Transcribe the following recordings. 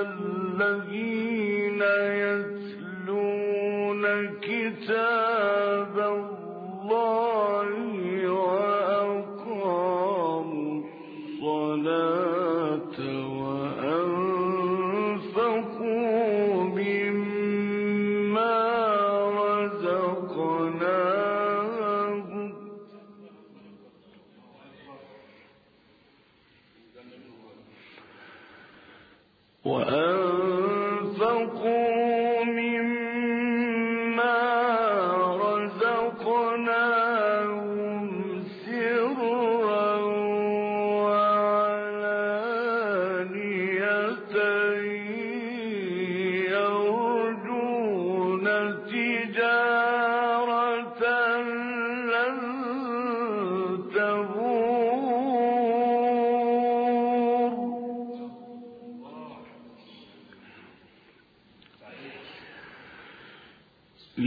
الذين يتلون كتاب الله وآل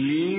لِّي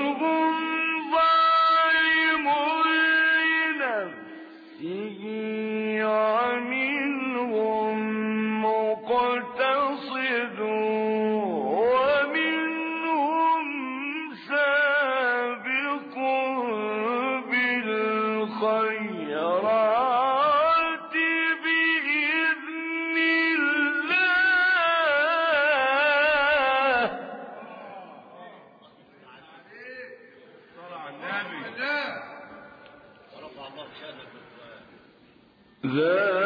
ذلك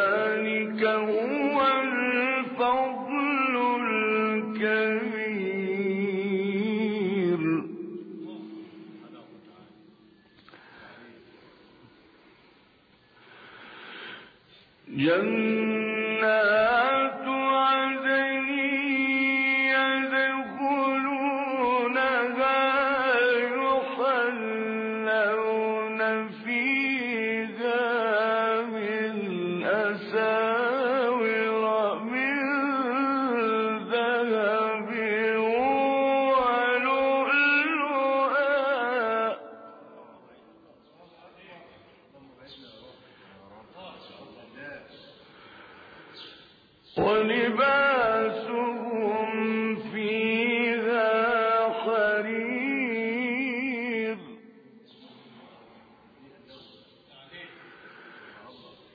人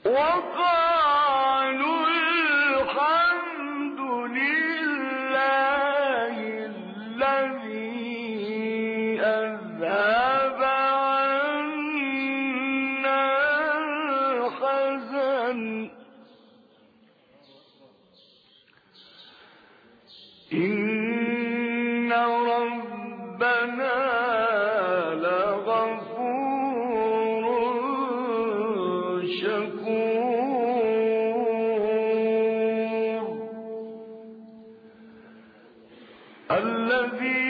وقال إن ربنا لغفور شكور الذي